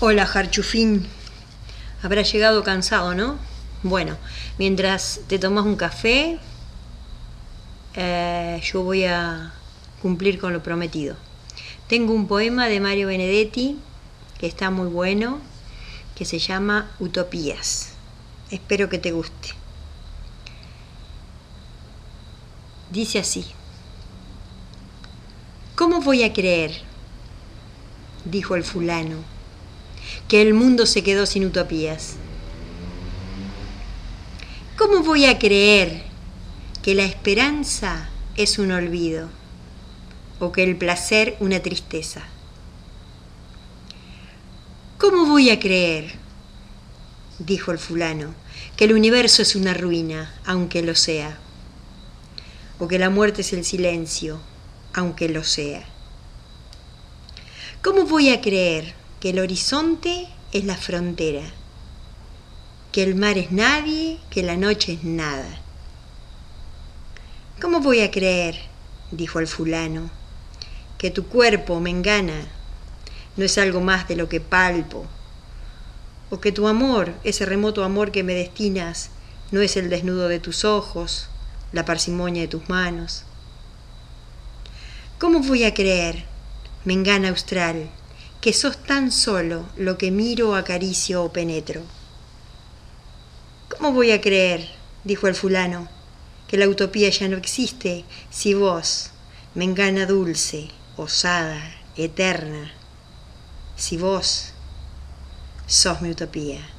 Hola, Jarchufín. Habrá llegado cansado, ¿no? Bueno, mientras te tomas un café, eh, yo voy a cumplir con lo prometido. Tengo un poema de Mario Benedetti que está muy bueno, que se llama Utopías. Espero que te guste. Dice así. ¿Cómo voy a creer? dijo el fulano, que el mundo se quedó sin utopías. ¿Cómo voy a creer que la esperanza es un olvido o que el placer una tristeza? ¿Cómo voy a creer, dijo el fulano, que el universo es una ruina, aunque lo sea, o que la muerte es el silencio, aunque lo sea? ¿Cómo voy a creer que el horizonte es la frontera? Que el mar es nadie, que la noche es nada. ¿Cómo voy a creer, dijo el fulano, que tu cuerpo me engana no es algo más de lo que palpo? ¿O que tu amor, ese remoto amor que me destinas, no es el desnudo de tus ojos, la parsimonia de tus manos? ¿Cómo voy a creer me engana austral, que sos tan solo lo que miro, acaricio o penetro. ¿Cómo voy a creer, dijo el fulano, que la utopía ya no existe si vos, me engana dulce, osada, eterna, si vos sos mi utopía?